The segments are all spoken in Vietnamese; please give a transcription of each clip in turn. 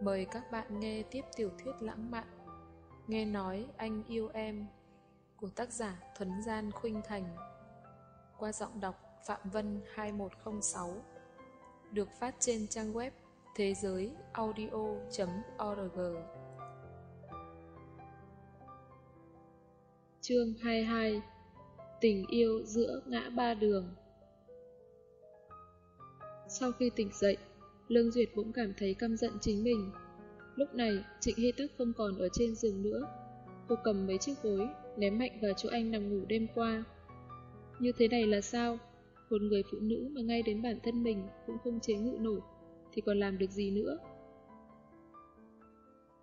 Mời các bạn nghe tiếp tiểu thuyết lãng mạn. Nghe nói anh yêu em của tác giả Thuấn Gian Khuynh Thành. Qua giọng đọc Phạm Vân 2106 được phát trên trang web thế giới audio.org Chương 22 Tình yêu giữa ngã ba đường. Sau khi tỉnh dậy, Lương Duyệt cũng cảm thấy căm giận chính mình. Lúc này, Trịnh Hy Tắc không còn ở trên giường nữa. Cô cầm mấy chiếc gối, ném mạnh vào chỗ anh nằm ngủ đêm qua. Như thế này là sao? Một người phụ nữ mà ngay đến bản thân mình cũng không chế ngự nổi, thì còn làm được gì nữa?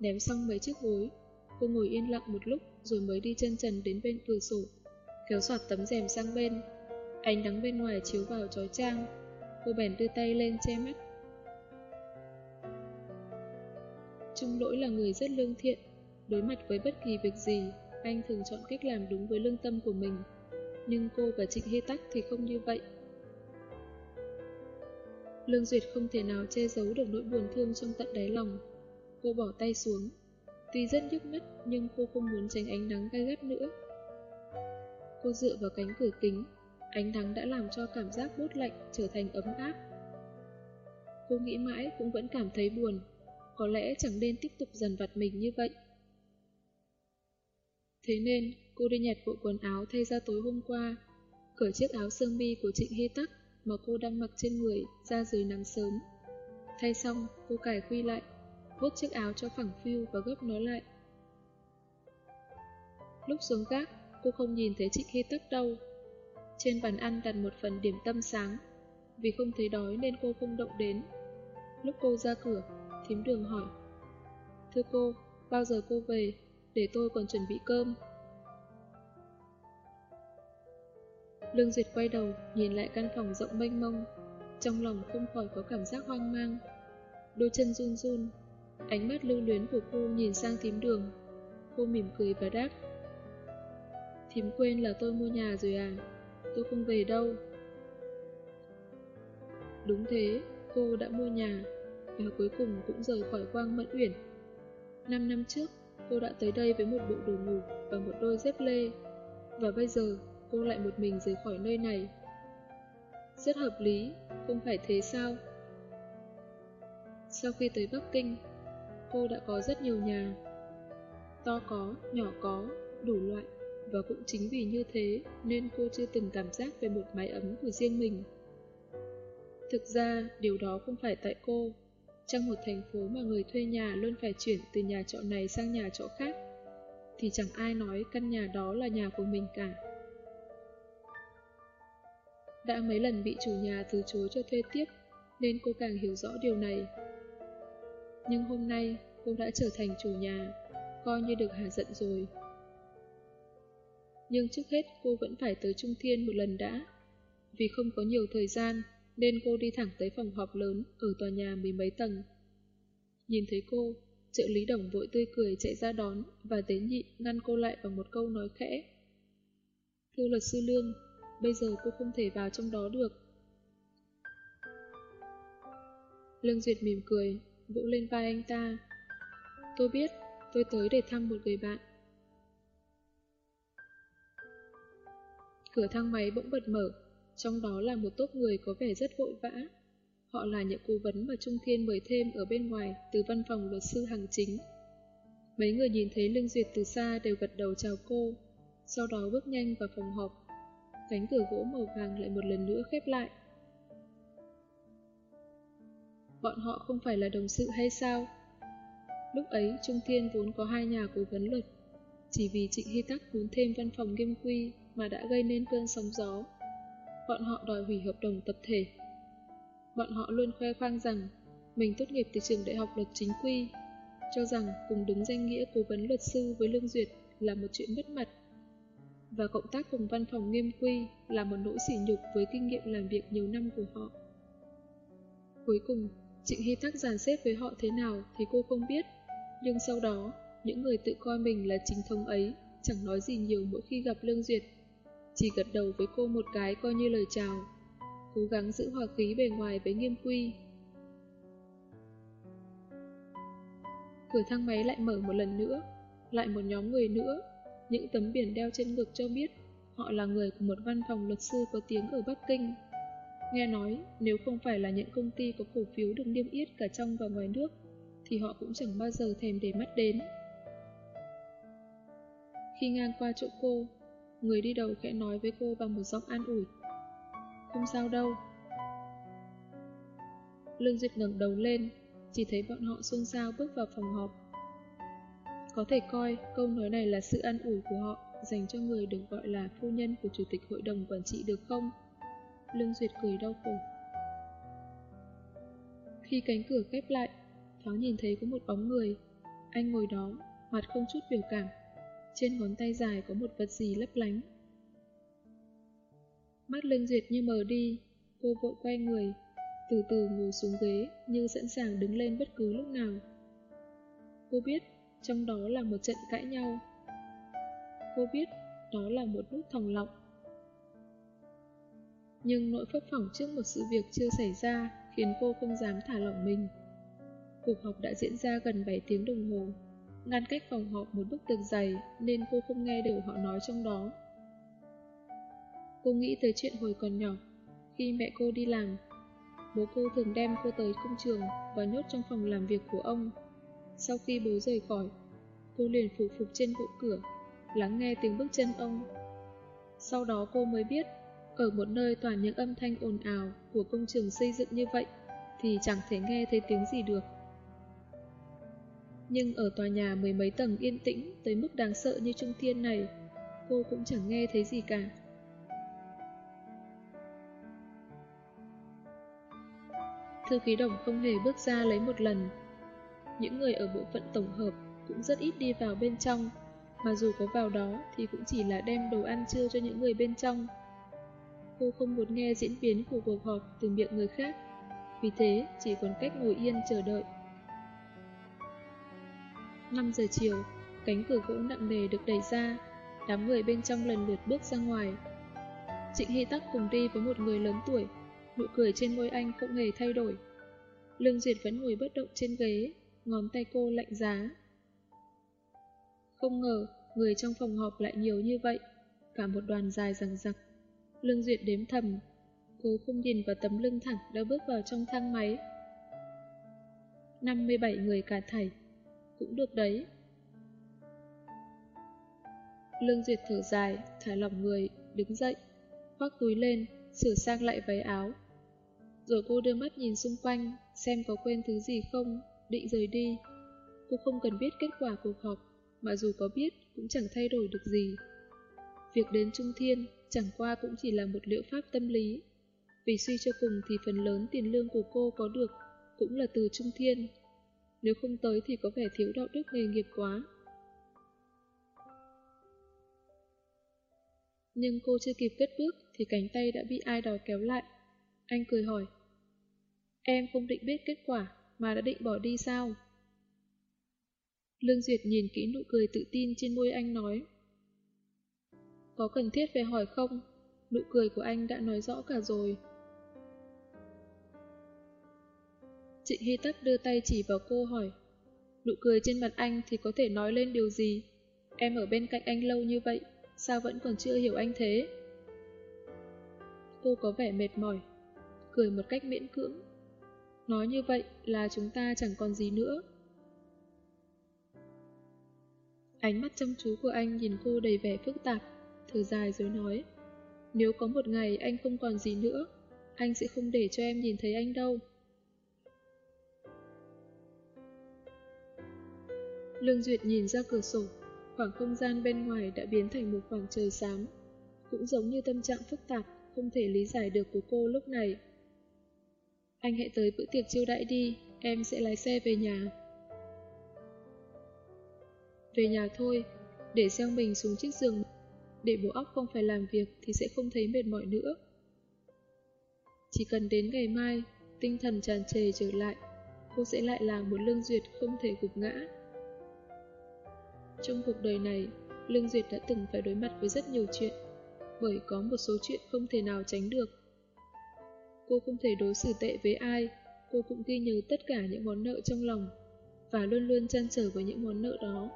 Ném xong mấy chiếc gối, cô ngồi yên lặng một lúc rồi mới đi chân trần đến bên cửa sổ, kéo soạt tấm rèm sang bên. Ánh nắng bên ngoài chiếu vào trói trang, cô bèn đưa tay lên che mắt Trung lỗi là người rất lương thiện, đối mặt với bất kỳ việc gì, anh thường chọn cách làm đúng với lương tâm của mình. Nhưng cô và Trịnh Hê Tắc thì không như vậy. Lương Duyệt không thể nào che giấu được nỗi buồn thương trong tận đáy lòng. Cô bỏ tay xuống. Tuy rất nhức mắt nhưng cô không muốn tránh ánh nắng gai gắt nữa. Cô dựa vào cánh cửa kính, ánh nắng đã làm cho cảm giác bút lạnh trở thành ấm áp. Cô nghĩ mãi cũng vẫn cảm thấy buồn, có lẽ chẳng nên tiếp tục dần vặt mình như vậy. Thế nên, cô đi nhặt bộ quần áo thay ra tối hôm qua, cởi chiếc áo sơ mi của Trịnh Hy Tắc mà cô đang mặc trên người ra dưới nắng sớm. Thay xong, cô cài khuy lại, vuốt chiếc áo cho phẳng phiu và gấp nó lại. Lúc xuống gác, cô không nhìn thấy Trịnh Hy Tắc đâu. Trên bàn ăn đặt một phần điểm tâm sáng, vì không thấy đói nên cô không động đến. Lúc cô ra cửa, Thím đường hỏi. Thưa cô, bao giờ cô về Để tôi còn chuẩn bị cơm? Lương Duyệt quay đầu Nhìn lại căn phòng rộng mênh mông Trong lòng không khỏi có cảm giác hoang mang. Đôi chân run run Ánh mắt lưu luyến của cô nhìn sang thím đường. Cô mỉm cười và đáp. Thím quên là tôi mua nhà rồi à Tôi không về đâu. Đúng thế, cô đã mua nhà và cuối cùng cũng rời khỏi Quang Mẫn Uyển. Năm năm trước, cô đã tới đây với một bộ đồ ngủ và một đôi dép lê, và bây giờ cô lại một mình rời khỏi nơi này. Rất hợp lý, không phải thế sao? Sau khi tới Bắc Kinh, cô đã có rất nhiều nhà. To có, nhỏ có, đủ loại, và cũng chính vì như thế nên cô chưa từng cảm giác về một mái ấm của riêng mình. Thực ra, điều đó không phải tại cô, trong một thành phố mà người thuê nhà luôn phải chuyển từ nhà trọ này sang nhà trọ khác, thì chẳng ai nói căn nhà đó là nhà của mình cả. Đã mấy lần bị chủ nhà từ chối cho thuê tiếp, nên cô càng hiểu rõ điều này. Nhưng hôm nay, cô đã trở thành chủ nhà, coi như được hạ giận rồi. Nhưng trước hết cô vẫn phải tới Trung Thiên một lần đã. Vì không có nhiều thời gian, nên cô đi thẳng tới phòng họp lớn ở tòa nhà mười mấy tầng. Nhìn thấy cô, trợ lý đồng vội tươi cười chạy ra đón và tế nhị ngăn cô lại bằng một câu nói khẽ. Thưa luật sư Lương, bây giờ cô không thể vào trong đó được. Lương Duyệt mỉm cười, vỗ lên vai anh ta. Tôi biết, tôi tới để thăm một người bạn. Cửa thang máy bỗng bật mở, trong đó là một tốp người có vẻ rất vội vã. Họ là những cố vấn mà Trung Thiên mời thêm ở bên ngoài từ văn phòng luật sư hàng chính. Mấy người nhìn thấy Lương Duyệt từ xa đều gật đầu chào cô, sau đó bước nhanh vào phòng họp. Cánh cửa gỗ màu vàng lại một lần nữa khép lại. Bọn họ không phải là đồng sự hay sao? Lúc ấy Trung Thiên vốn có hai nhà cố vấn luật, chỉ vì Trịnh Hy Tắc muốn thêm văn phòng nghiêm quy mà đã gây nên cơn sóng gió bọn họ đòi hủy hợp đồng tập thể. Bọn họ luôn khoe khoang rằng mình tốt nghiệp từ trường đại học luật chính quy, cho rằng cùng đứng danh nghĩa cố vấn luật sư với Lương Duyệt là một chuyện mất mặt. Và cộng tác cùng văn phòng nghiêm quy là một nỗi sỉ nhục với kinh nghiệm làm việc nhiều năm của họ. Cuối cùng, Trịnh Hy Tắc giàn xếp với họ thế nào thì cô không biết, nhưng sau đó, những người tự coi mình là chính thống ấy chẳng nói gì nhiều mỗi khi gặp Lương Duyệt chỉ gật đầu với cô một cái coi như lời chào, cố gắng giữ hòa khí bề ngoài với nghiêm quy. Cửa thang máy lại mở một lần nữa, lại một nhóm người nữa. Những tấm biển đeo trên ngực cho biết họ là người của một văn phòng luật sư có tiếng ở Bắc Kinh. Nghe nói, nếu không phải là những công ty có cổ phiếu được niêm yết cả trong và ngoài nước, thì họ cũng chẳng bao giờ thèm để mắt đến. Khi ngang qua chỗ cô, người đi đầu khẽ nói với cô bằng một giọng an ủi. Không sao đâu. Lương Duyệt ngẩng đầu lên, chỉ thấy bọn họ xôn xao bước vào phòng họp. Có thể coi câu nói này là sự an ủi của họ dành cho người được gọi là phu nhân của Chủ tịch Hội đồng Quản trị được không? Lương Duyệt cười đau khổ. Khi cánh cửa khép lại, Thoáng nhìn thấy có một bóng người. Anh ngồi đó, mặt không chút biểu cảm. Trên ngón tay dài có một vật gì lấp lánh. Mắt Lương Duyệt như mờ đi, cô vội quay người, từ từ ngồi xuống ghế như sẵn sàng đứng lên bất cứ lúc nào. Cô biết trong đó là một trận cãi nhau. Cô biết đó là một nút thòng lọng. Nhưng nỗi phấp phỏng trước một sự việc chưa xảy ra khiến cô không dám thả lỏng mình. Cuộc họp đã diễn ra gần 7 tiếng đồng hồ. Ngăn cách phòng họp một bức tường dày nên cô không nghe được họ nói trong đó. Cô nghĩ tới chuyện hồi còn nhỏ, khi mẹ cô đi làm. Bố cô thường đem cô tới công trường và nhốt trong phòng làm việc của ông. Sau khi bố rời khỏi, cô liền phủ phục trên bộ cửa, lắng nghe tiếng bước chân ông. Sau đó cô mới biết, ở một nơi toàn những âm thanh ồn ào của công trường xây dựng như vậy, thì chẳng thể nghe thấy tiếng gì được nhưng ở tòa nhà mười mấy tầng yên tĩnh tới mức đáng sợ như Trung Thiên này, cô cũng chẳng nghe thấy gì cả. Thư ký đồng không hề bước ra lấy một lần. Những người ở bộ phận tổng hợp cũng rất ít đi vào bên trong, mà dù có vào đó thì cũng chỉ là đem đồ ăn trưa cho những người bên trong. Cô không muốn nghe diễn biến của cuộc họp từ miệng người khác, vì thế chỉ còn cách ngồi yên chờ đợi. 5 giờ chiều, cánh cửa gỗ nặng nề được đẩy ra, đám người bên trong lần lượt bước ra ngoài. Trịnh Hy Tắc cùng đi với một người lớn tuổi, nụ cười trên môi anh không hề thay đổi. Lương Duyệt vẫn ngồi bất động trên ghế, ngón tay cô lạnh giá. Không ngờ, người trong phòng họp lại nhiều như vậy, cả một đoàn dài rằng rặc. Lương Duyệt đếm thầm, cô không nhìn vào tấm lưng thẳng đã bước vào trong thang máy. 57 người cả thảy, cũng được đấy. Lương Duyệt thở dài, thả lỏng người, đứng dậy, khoác túi lên, sửa sang lại váy áo. Rồi cô đưa mắt nhìn xung quanh, xem có quên thứ gì không, định rời đi. Cô không cần biết kết quả cuộc họp, mà dù có biết cũng chẳng thay đổi được gì. Việc đến Trung Thiên chẳng qua cũng chỉ là một liệu pháp tâm lý. Vì suy cho cùng thì phần lớn tiền lương của cô có được cũng là từ Trung Thiên nếu không tới thì có vẻ thiếu đạo đức nghề nghiệp quá. Nhưng cô chưa kịp cất bước thì cánh tay đã bị ai đó kéo lại. Anh cười hỏi. Em không định biết kết quả mà đã định bỏ đi sao? Lương Duyệt nhìn kỹ nụ cười tự tin trên môi anh nói. Có cần thiết phải hỏi không? Nụ cười của anh đã nói rõ cả rồi. Trịnh Hy Tắc đưa tay chỉ vào cô hỏi. Nụ cười trên mặt anh thì có thể nói lên điều gì? Em ở bên cạnh anh lâu như vậy, sao vẫn còn chưa hiểu anh thế? Cô có vẻ mệt mỏi, cười một cách miễn cưỡng. Nói như vậy là chúng ta chẳng còn gì nữa. Ánh mắt chăm chú của anh nhìn cô đầy vẻ phức tạp, thở dài rồi nói. Nếu có một ngày anh không còn gì nữa, anh sẽ không để cho em nhìn thấy anh đâu. Lương Duyệt nhìn ra cửa sổ, khoảng không gian bên ngoài đã biến thành một khoảng trời xám, cũng giống như tâm trạng phức tạp, không thể lý giải được của cô lúc này. Anh hãy tới bữa tiệc chiêu đãi đi, em sẽ lái xe về nhà. Về nhà thôi, để giang mình xuống chiếc giường, để bộ óc không phải làm việc thì sẽ không thấy mệt mỏi nữa. Chỉ cần đến ngày mai, tinh thần tràn trề trở lại, cô sẽ lại là một lương duyệt không thể gục ngã. Trong cuộc đời này, Lương Duyệt đã từng phải đối mặt với rất nhiều chuyện, bởi có một số chuyện không thể nào tránh được. Cô không thể đối xử tệ với ai, cô cũng ghi nhớ tất cả những món nợ trong lòng. và luôn luôn chăn trở với những món nợ đó.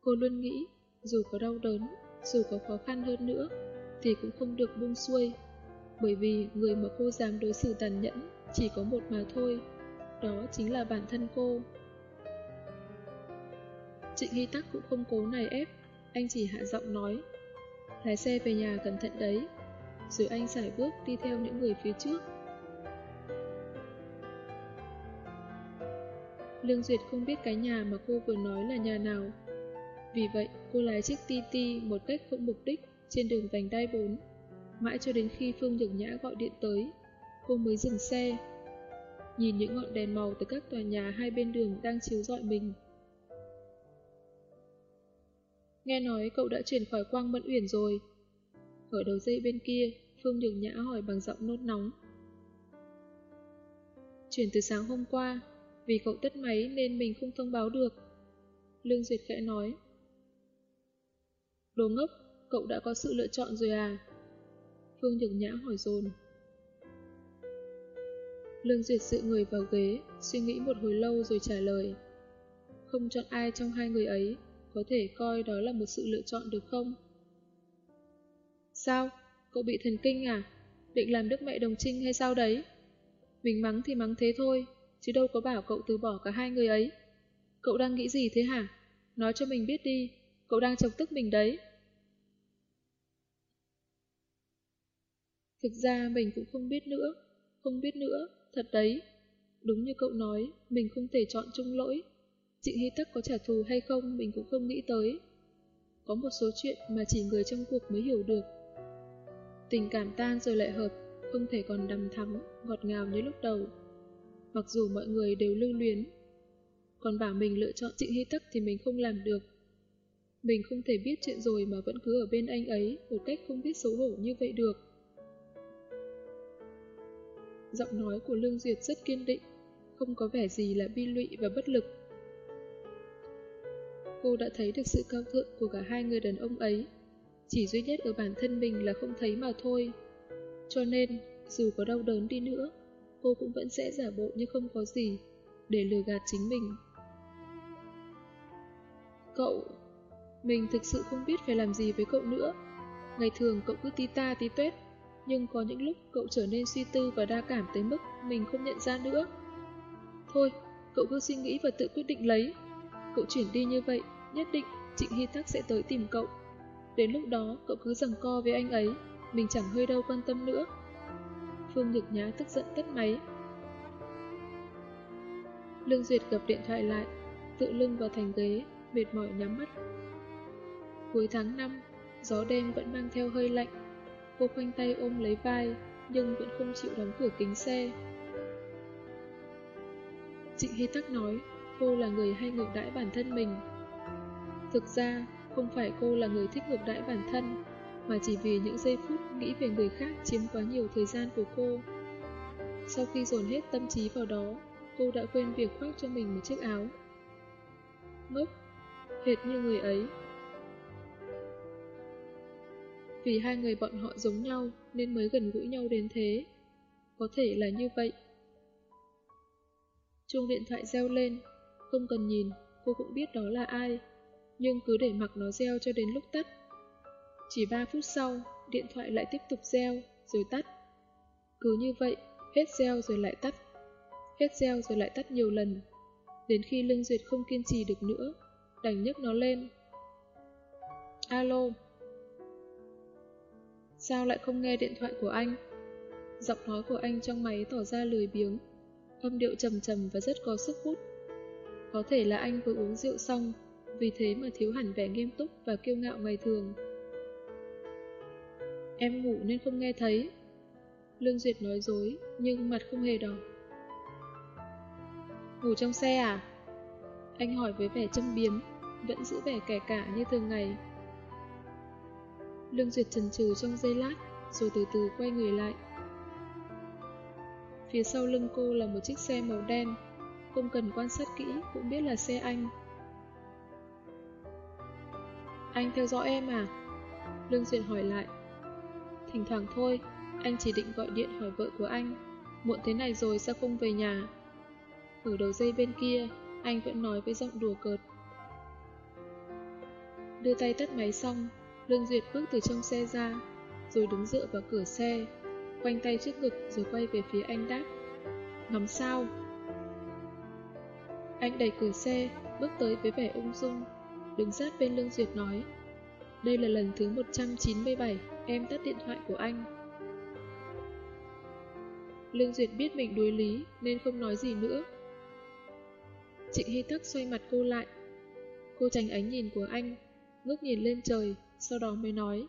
Cô luôn nghĩ, dù có đau đớn, dù có khó khăn hơn nữa, thì cũng không được buông xuôi, bởi vì người mà cô dám đối xử tàn nhẫn chỉ có một mà thôi, đó chính là bản thân cô. Trịnh Hy Tắc cũng không cố này ép, anh chỉ hạ giọng nói. Lái xe về nhà cẩn thận đấy. Rồi anh giải bước đi theo những người phía trước. Lương Duyệt không biết cái nhà mà cô vừa nói là nhà nào. Vì vậy, cô lái chiếc TT một cách không mục đích trên đường vành đai 4. Mãi cho đến khi Phương Nhược Nhã gọi điện tới, cô mới dừng xe. Nhìn những ngọn đèn màu từ các tòa nhà hai bên đường đang chiếu rọi mình. Nghe nói cậu đã chuyển khỏi Quang Mẫn Uyển rồi. Ở đầu dây bên kia, Phương Nhược Nhã hỏi bằng giọng nốt nóng. Chuyển từ sáng hôm qua, vì cậu tắt máy nên mình không thông báo được. Lương Duyệt khẽ nói. Đồ ngốc, cậu đã có sự lựa chọn rồi à? Phương Nhược Nhã hỏi dồn. Lương Duyệt sự người vào ghế, suy nghĩ một hồi lâu rồi trả lời. Không chọn ai trong hai người ấy, có thể coi đó là một sự lựa chọn được không? Sao? Cậu bị thần kinh à? Định làm đức mẹ đồng trinh hay sao đấy? Mình mắng thì mắng thế thôi, chứ đâu có bảo cậu từ bỏ cả hai người ấy. Cậu đang nghĩ gì thế hả? Nói cho mình biết đi, cậu đang chọc tức mình đấy. Thực ra mình cũng không biết nữa, không biết nữa, thật đấy. Đúng như cậu nói, mình không thể chọn chung lỗi. Trịnh Hy Tắc có trả thù hay không mình cũng không nghĩ tới. Có một số chuyện mà chỉ người trong cuộc mới hiểu được. Tình cảm tan rồi lại hợp, không thể còn đầm thắm, ngọt ngào như lúc đầu. Mặc dù mọi người đều lưu luyến. Còn bảo mình lựa chọn Trịnh Hy Tắc thì mình không làm được. Mình không thể biết chuyện rồi mà vẫn cứ ở bên anh ấy một cách không biết xấu hổ như vậy được. Giọng nói của Lương Duyệt rất kiên định, không có vẻ gì là bi lụy và bất lực. Cô đã thấy được sự cao thượng của cả hai người đàn ông ấy. Chỉ duy nhất ở bản thân mình là không thấy mà thôi. Cho nên, dù có đau đớn đi nữa, cô cũng vẫn sẽ giả bộ như không có gì, để lừa gạt chính mình. Cậu... Mình thực sự không biết phải làm gì với cậu nữa. Ngày thường cậu cứ tí ta tí tuét, nhưng có những lúc cậu trở nên suy tư và đa cảm tới mức mình không nhận ra nữa. Thôi, cậu cứ suy nghĩ và tự quyết định lấy. Cậu chuyển đi như vậy, nhất định Trịnh Hy Tắc sẽ tới tìm cậu. Đến lúc đó, cậu cứ rằng co với anh ấy, mình chẳng hơi đâu quan tâm nữa. Phương Nhược nhá tức giận tắt máy. Lương Duyệt gặp điện thoại lại, tự lưng vào thành ghế, mệt mỏi nhắm mắt. Cuối tháng 5, gió đêm vẫn mang theo hơi lạnh. Cô khoanh tay ôm lấy vai, nhưng vẫn không chịu đóng cửa kính xe. Trịnh Hy Tắc nói, cô là người hay ngược đãi bản thân mình. Thực ra, không phải cô là người thích ngược đãi bản thân, mà chỉ vì những giây phút nghĩ về người khác chiếm quá nhiều thời gian của cô. Sau khi dồn hết tâm trí vào đó, cô đã quên việc khoác cho mình một chiếc áo. Ngốc, hệt như người ấy. Vì hai người bọn họ giống nhau nên mới gần gũi nhau đến thế. Có thể là như vậy. Chuông điện thoại reo lên, không cần nhìn, cô cũng biết đó là ai, nhưng cứ để mặc nó reo cho đến lúc tắt. Chỉ 3 phút sau, điện thoại lại tiếp tục reo, rồi tắt. Cứ như vậy, hết reo rồi lại tắt. Hết reo rồi lại tắt nhiều lần. Đến khi Lương Duyệt không kiên trì được nữa, đành nhấc nó lên. Alo. Sao lại không nghe điện thoại của anh? Giọng nói của anh trong máy tỏ ra lười biếng, âm điệu trầm trầm và rất có sức hút. Có thể là anh vừa uống rượu xong, vì thế mà thiếu hẳn vẻ nghiêm túc và kiêu ngạo ngày thường. Em ngủ nên không nghe thấy. Lương Duyệt nói dối, nhưng mặt không hề đỏ. Ngủ trong xe à? Anh hỏi với vẻ châm biếm, vẫn giữ vẻ kẻ cả như thường ngày. Lương Duyệt chần chừ trong giây lát, rồi từ từ quay người lại. Phía sau lưng cô là một chiếc xe màu đen, không cần quan sát kỹ cũng biết là xe anh. Anh theo dõi em à? Lương Duyệt hỏi lại. Thỉnh thoảng thôi, anh chỉ định gọi điện hỏi vợ của anh. Muộn thế này rồi sao không về nhà? Ở đầu dây bên kia, anh vẫn nói với giọng đùa cợt. Đưa tay tắt máy xong, Lương Duyệt bước từ trong xe ra, rồi đứng dựa vào cửa xe, quanh tay trước ngực rồi quay về phía anh đáp. Ngắm sao? Anh đẩy cửa xe, bước tới với vẻ ung dung, đứng sát bên Lương Duyệt nói. Đây là lần thứ 197 em tắt điện thoại của anh. Lương Duyệt biết mình đối lý nên không nói gì nữa. Trịnh Hy Tắc xoay mặt cô lại. Cô tránh ánh nhìn của anh, ngước nhìn lên trời, sau đó mới nói.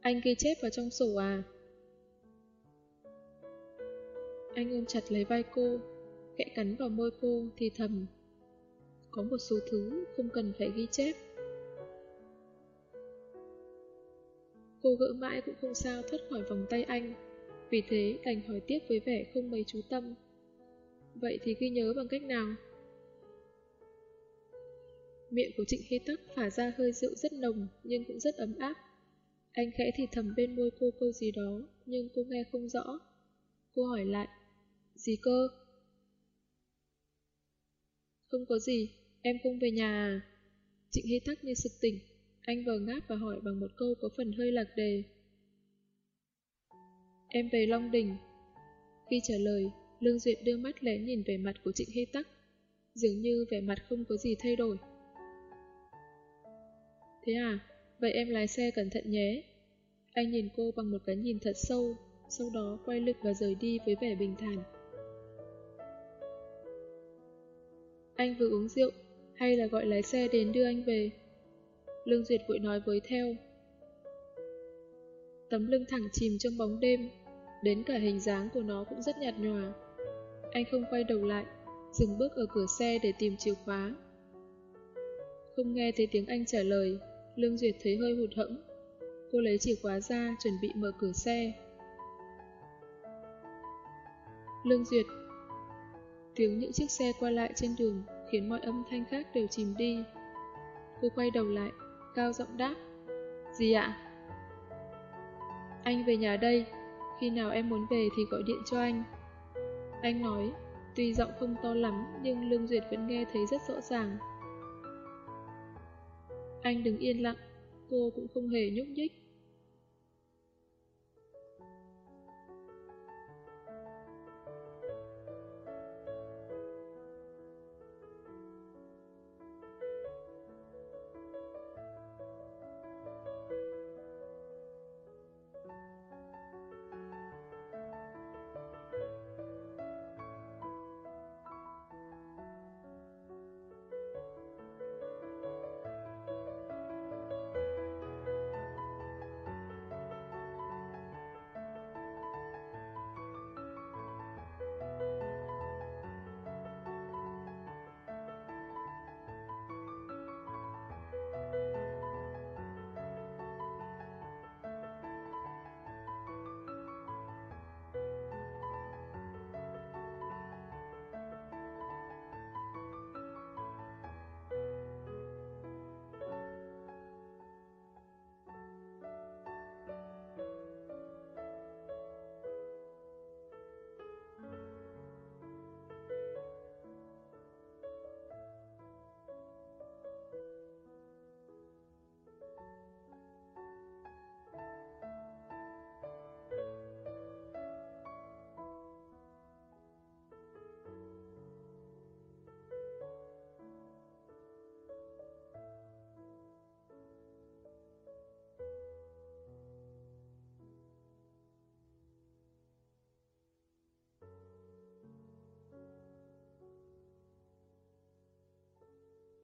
Anh ghi chép vào trong sổ à? Anh ôm chặt lấy vai cô, khẽ cắn vào môi cô thì thầm. Có một số thứ không cần phải ghi chép. Cô gỡ mãi cũng không sao thoát khỏi vòng tay anh, vì thế đành hỏi tiếp với vẻ không mấy chú tâm. Vậy thì ghi nhớ bằng cách nào? Miệng của Trịnh Hy Tắc phả ra hơi rượu rất nồng nhưng cũng rất ấm áp. Anh khẽ thì thầm bên môi cô câu gì đó nhưng cô nghe không rõ. Cô hỏi lại, gì cơ? Không có gì, em không về nhà à? Trịnh Hy Tắc như sực tỉnh, anh vờ ngáp và hỏi bằng một câu có phần hơi lạc đề. Em về Long Đình. Khi trả lời, Lương Duyệt đưa mắt lén nhìn về mặt của Trịnh Hy Tắc, dường như vẻ mặt không có gì thay đổi. Thế à, vậy em lái xe cẩn thận nhé. Anh nhìn cô bằng một cái nhìn thật sâu, sau đó quay lưng và rời đi với vẻ bình thản. Anh vừa uống rượu, hay là gọi lái xe đến đưa anh về? Lương Duyệt vội nói với theo. Tấm lưng thẳng chìm trong bóng đêm, đến cả hình dáng của nó cũng rất nhạt nhòa. Anh không quay đầu lại, dừng bước ở cửa xe để tìm chìa khóa. Không nghe thấy tiếng anh trả lời, Lương Duyệt thấy hơi hụt hẫng. Cô lấy chìa khóa ra, chuẩn bị mở cửa xe. Lương Duyệt Tiếng những chiếc xe qua lại trên đường khiến mọi âm thanh khác đều chìm đi. Cô quay đầu lại, cao giọng đáp. Gì ạ? Anh về nhà đây, khi nào em muốn về thì gọi điện cho anh. Anh nói, tuy giọng không to lắm nhưng Lương Duyệt vẫn nghe thấy rất rõ ràng. Anh đừng yên lặng, cô cũng không hề nhúc nhích.